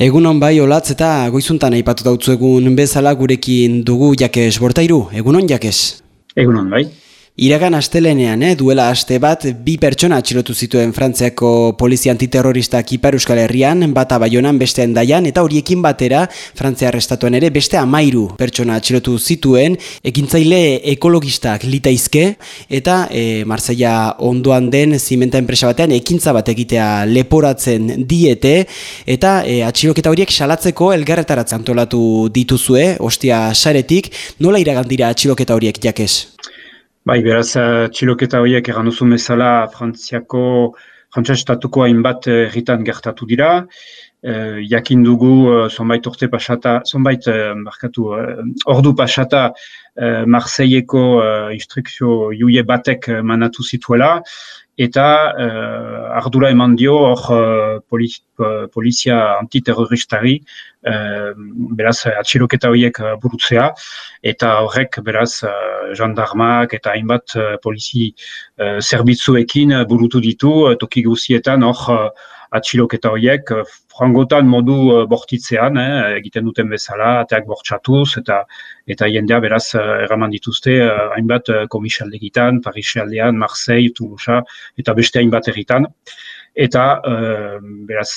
Egunon bai olatz eta goizuntan aipatu dautzu egun bezala gurekin dugu jakes bortairu, egunon jakes? Egunon bai. Iragan astelenean, eh, duela aste bat, bi pertsona atxilotu zituen Frantziako polizia antiterroristak Ipar Euskal Herrian, bata baionan beste endaian, eta horiekin batera, Frantzia arrestatuan ere, beste amairu pertsona atxilotu zituen, ekintzaile ekologistak litaizke, eta e, Marseilla ondoan den zimenta enpresa batean, ekintza bat egitea leporatzen diete, eta e, atxiloketa horiek salatzeko elgarretaratzen antolatu dituzue, ostia saretik, nola iragandira atxiloketa horiek jakes? Bai, beraz, uh, txiloketa horiek eran duzu mezala Frantziako, Frantzia estatuko hainbat erritan gertatu dira. Uh, jakin dugu, zonbait orte pasata, zonbait, markatu, ordu pasata, uh, Marseilleko uh, instrukzio juie batek manatu zituela, eta uh, ardura eman dio hor uh, polizia antiterroristari uh, beraz atxiloketa horiek uh, burutzea. Eta horrek beraz uh, jandarmak eta hainbat uh, polizi uh, zerbitzuekin burutu ditu uh, toki guzietan hor atxiloketa horiek, eh, frangotan modu uh, bortitzean, eh, egiten duten bezala, ateak bortxatuz, eta eta jendea beraz uh, eraman dituzte hainbat komisaldegitan, Parisaldean, Marseille, Toulouse, eta beste hainbat erritan. Eta beraz,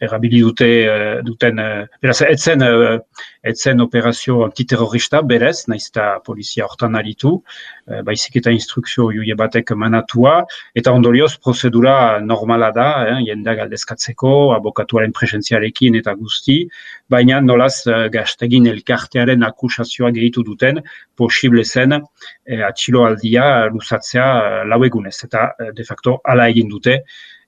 erabili dute uh, duten uh, beraz etzen etzen operazio antiterrorista berez naiz eta polizia hortan aritu. Baizik eta instrukzio joie batek manatua. Eta ondorioz prozedura normala da eh, jenda galdezkatzeko abokatuaren presentziarekin eta guzti. Baina nolaz gaztegin elkartearen akusazioa gehitu duten posible zen uh, atxiloaldia luzatzea uh, lau egunez. Eta de facto ala egin dute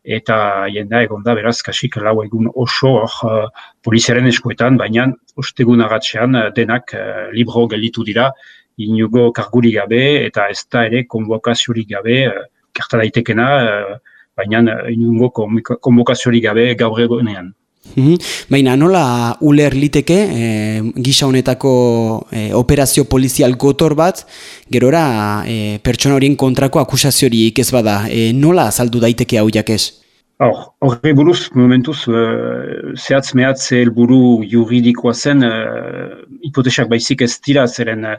eta jenda egon da beraz kasik lau egun oso hor uh, poliziaren eskuetan, baina ostegun agatzean uh, denak uh, libro gelditu dira, inugo karguri gabe eta ez da ere konbokaziorik gabe uh, karta daitekena, uh, baina inugo konbokaziorik gabe gaur egonean. Mhm. Baina nola uler liteke e, gisa honetako e, operazio polizial gotor bat, gerora e, pertsona horien kontrako akusaziorik ez bada, e, nola azaldu daiteke hau jakez? Horre buruz, momentuz, uh, zehatz mehatz helburu juridikoa zen, uh, hipotesak baizik ez dira, zeren uh,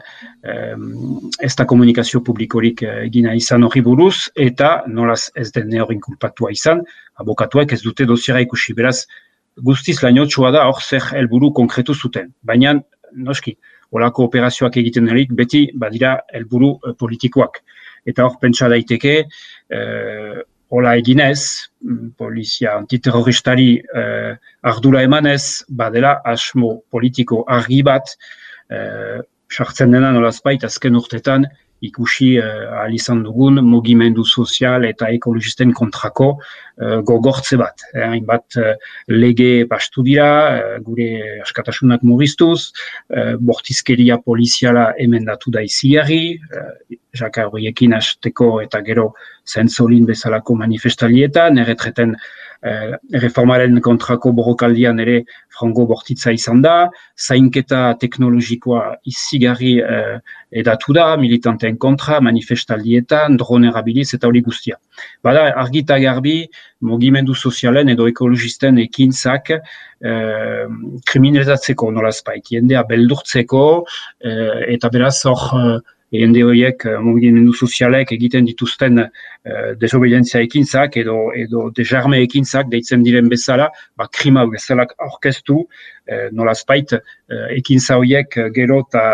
ez da komunikazio publikorik egina izan horri buruz, eta nolaz ez den neorin kulpatua izan, abokatuak ez dute dosiera ikusi, beraz, guztiz lainotsua da hor zer helburu konkretu zuten. Baina, noski, olako operazioak egiten erik, beti badira helburu uh, politikoak. Eta hor pentsa daiteke, uh, hola eginez, mm, polizia antiterroristari uh, ardura emanez, badela asmo politiko argi bat, uh, sartzen dena nolazbait azken urtetan, ikusi uh, alizan dugun mugimendu sozial eta ekologisten kontrako uh, gogortze bat. Eh, hainbat uh, lege pastu dira, uh, gure askatasunak mugiztuz, uh, bortizkeria poliziala emendatu da iziarri, uh, jaka horiekin hasteko eta gero zentzolin bezalako manifestalietan, erretreten eh, reformaren kontrako borrokaldian ere frango bortitza izan da, zainketa teknologikoa izigarri eh, edatu da, militanteen kontra, manifestaldietan, drone erabiliz eta hori guztia. Bada, argita garbi, mugimendu sozialen edo ekologisten ekintzak eh, kriminalizatzeko nolazpait, jendea beldurtzeko eh, eta beraz hor eh, jende horiek uh, mugimendu sozialek egiten dituzten uh, desobedientzia ekintzak edo edo desarme ekintzak deitzen diren bezala, ba krima bezalak aurkeztu uh, nolazpait uh, ekintza horiek gero eta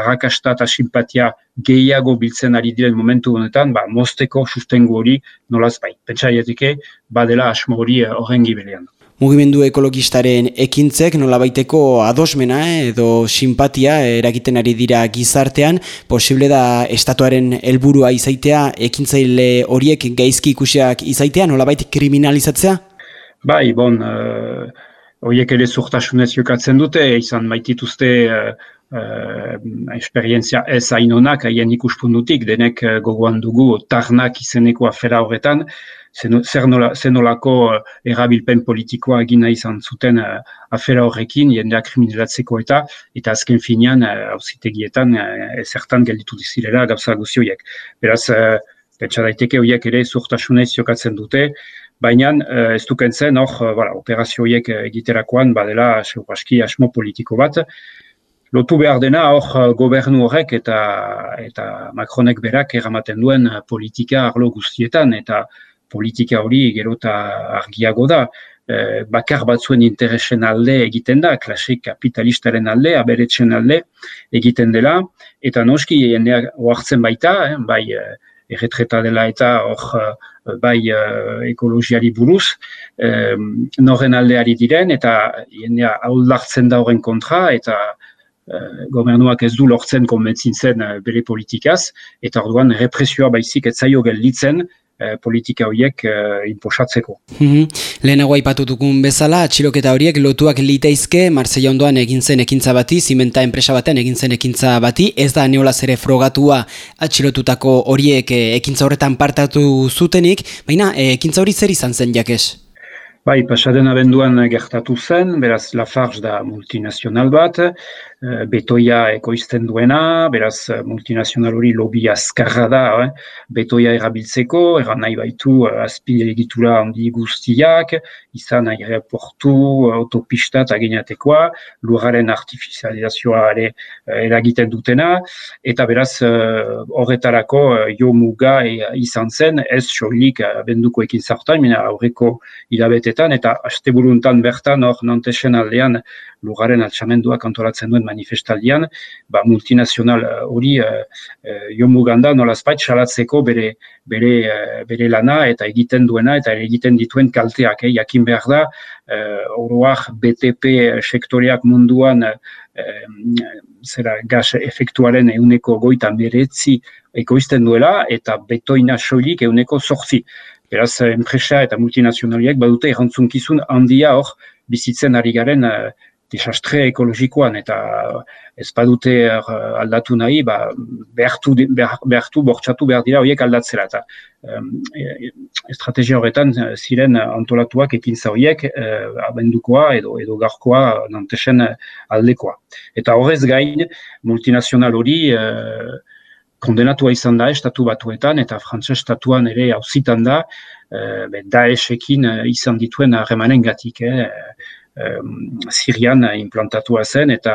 arrakasta eta simpatia gehiago biltzen ari diren momentu honetan, ba mosteko sustengu hori nolazpait. Pentsaietike badela asmo hori horren gibelean mugimendu ekologistaren ekintzek nolabaiteko adosmena eh, edo simpatia eragiten ari dira gizartean, posible da estatuaren helburua izaitea, ekintzaile horiek gaizki ikusiak izaitea, nolabait kriminalizatzea? Bai, bon, uh, horiek ere zurtasunez jokatzen dute, izan baitituzte uh, uh, esperientzia ez hainonak, haien ikuspundutik, denek gogoan dugu, tarnak izeneko afera horretan, zer nola, zenolako uh, erabilpen politikoa egina izan zuten uh, afera horrekin, jendea kriminalatzeko eta, eta azken finean, hausitegietan, uh, uh, ezertan gelditu dizirela gauza guzioiek. Beraz, uh, pentsa daiteke horiek ere zurtasunez jokatzen dute, baina ez duken zen hor voilà, operazioiek egiterakoan badela segurazki asmo politiko bat, lotu behar dena hor gobernu horrek eta eta Macronek berak eramaten duen politika arlo guztietan eta politika hori gero eta argiago da. Eh, bakar batzuen interesen alde egiten da, klasik kapitalistaren alde, aberetzen alde egiten dela, eta noski jendea oartzen baita, eh, bai eh, erretreta dela eta hor eh, bai eh, ekologiari buruz, eh, noren aldeari diren, eta jendea hau da horren kontra, eta Uh, gobernuak ez du lortzen konbentzin zen bere politikaz, eta orduan represioa baizik ez zaio gelditzen Eh, politika horiek uh, inposatzeko. Mm -hmm. Lehenago aipatutukun bezala, atxiloketa horiek lotuak liteizke Marseilla ondoan egin zen ekintza bati, zimenta enpresa baten egin zen ekintza bati, ez da neolaz ere frogatua atxilotutako horiek eh, ekintza horretan partatu zutenik, baina ekintza hori zer izan zen jakes? Bai, pasaden abenduan gertatu zen, beraz Lafarge da multinazional bat, Eh, betoia ekoizten duena, beraz eh, multinazional hori lobi azkarra da, eh? betoia erabiltzeko, eran nahi baitu eh, azpi egitura handi guztiak, izan aeroportu, autopista eta geniatekoa, lurraren artifizializazioa ere eragiten dutena, eta beraz horretarako jo muga izan zen, ez soilik benduko ekin zartan, aurreko hilabetetan, eta haste buruntan bertan hor nantesen aldean lugaren altxamendua antolatzen duen manifestaldian, ba, multinazional eh, hori uh, uh, jomuganda nolazpait salatzeko bere, bere, bere lana eta egiten duena eta egiten dituen kalteak, eh, jakin behar da, uh, oroak BTP sektoriak munduan zera gas efektuaren euneko goita meretzi ekoizten duela eta betoina soilik euneko sortzi. Beraz, enpresa eta multinazionaliak badute errantzunkizun handia hor bizitzen ari garen desastre ekologikoan eta ez badute uh, aldatu nahi, ba, behartu, behartu, bortxatu behar dira horiek aldatzera. Eta, um, estrategia horretan eh, ziren antolatuak ekintza horiek uh, abendukoa edo, edo garkoa nantesen aldekoa. Eta horrez gain, multinazional hori uh, kondenatua izan da estatu batuetan eta frantses estatuan ere hauzitan da uh, Daeshekin izan dituen harremanen gatik. Eh? Sirian implantatua zen eta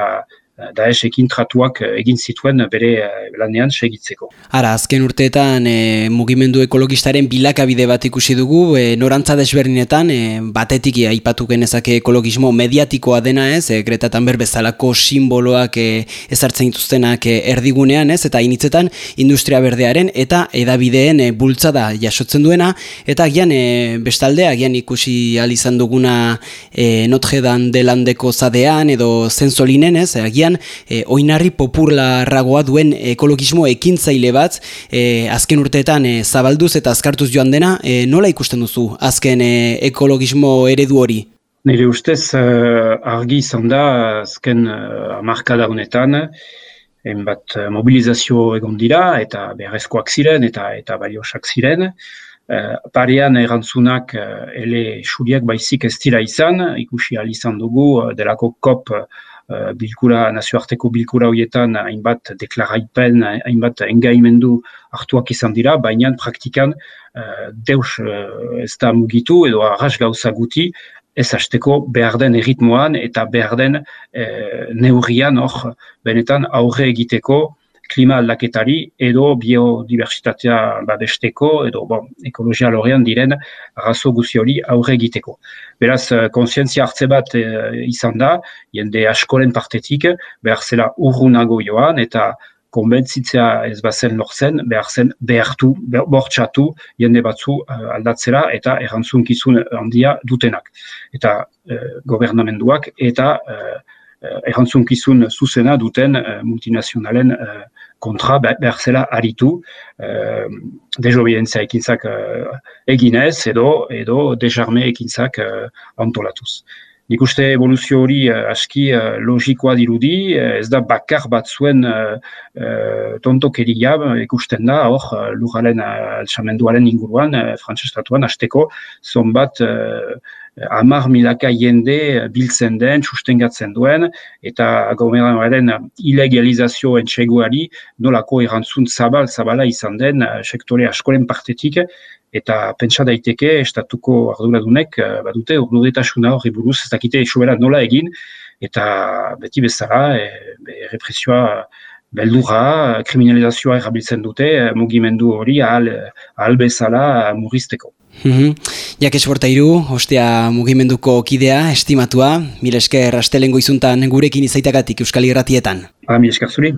daesekin tratuak eh, egin zituen bere eh, lanean segitzeko. Ara, azken urteetan e, mugimendu ekologistaren bilakabide bat ikusi dugu, e, norantza desberdinetan, e, batetik aipatu genezake ekologismo mediatikoa dena ez, e, Greta Thunberg bezalako simboloak e, ezartzen dituztenak e, erdigunean ez, eta initzetan industria berdearen eta edabideen e, bultzada jasotzen duena, eta agian e, bestalde, agian ikusi izan duguna e, notjedan delandeko zadean edo zenzolinen ez, agian e, oinarri popularragoa duen ekologismo ekintzaile bat e, azken urteetan e, zabalduz eta azkartuz joan dena, e, nola ikusten duzu azken e, ekologismo eredu hori? Nire ustez argi izan da azken uh, amarkada honetan, bat mobilizazio egon dira eta beharrezkoak ziren eta eta baliosak ziren. Uh, parean erantzunak uh, ele xuriak baizik ez dira izan, ikusi izan dugu uh, delako kop uh, bilkura, nazioarteko bilkura horietan hainbat deklaraipen, hainbat engaimendu hartuak izan dira, baina praktikan uh, deus uh, ez da mugitu edo arras gauza guti, ez hasteko behar den erritmoan eta behar den uh, neurrian hor benetan aurre egiteko klima aldaketari edo biodiversitatea badesteko edo bon, ekologia lorean diren razo guzi hori aurre egiteko. Beraz, eh, konsientzia hartze bat e, izan da, jende askoren partetik, behar zela urrunago joan eta konbentzitzea ez bazen lortzen, behar zen behartu, bortxatu jende batzu uh, aldatzera eta errantzunkizun handia dutenak. Eta gobernamenduak eta uh, errantzunkizun zuzena duten uh, multinazionalen kontra behar aritu uh, desobedientzia ekintzak uh, eginez edo edo desarme ekintzak uh, antolatuz. Nik uste evoluzio hori aski logikoa dirudi, ez da bakar bat zuen uh, tontokeria ikusten da, hor, uh, lujalen uh, altsamenduaren inguruan, uh, frantzestatuan, azteko, zonbat uh, amar milaka jende biltzen den, sustengatzen duen, eta gobernaren ilegalizazio entxeguari nolako erantzun zabal, zabala izan den, sektore askoren partetik, eta pentsa daiteke estatuko arduradunek uh, badute urduretasuna horri buruz ez dakite sobera nola egin eta beti bezala e, represioa beldurra, kriminalizazioa erabiltzen dute mugimendu hori ahal, ahal bezala murrizteko. Mm -hmm. Jakes iru, ostea mugimenduko kidea, estimatua, mil esker astelengo izuntan gurekin izaitagatik Euskal Irratietan. Ba, mil esker zuri.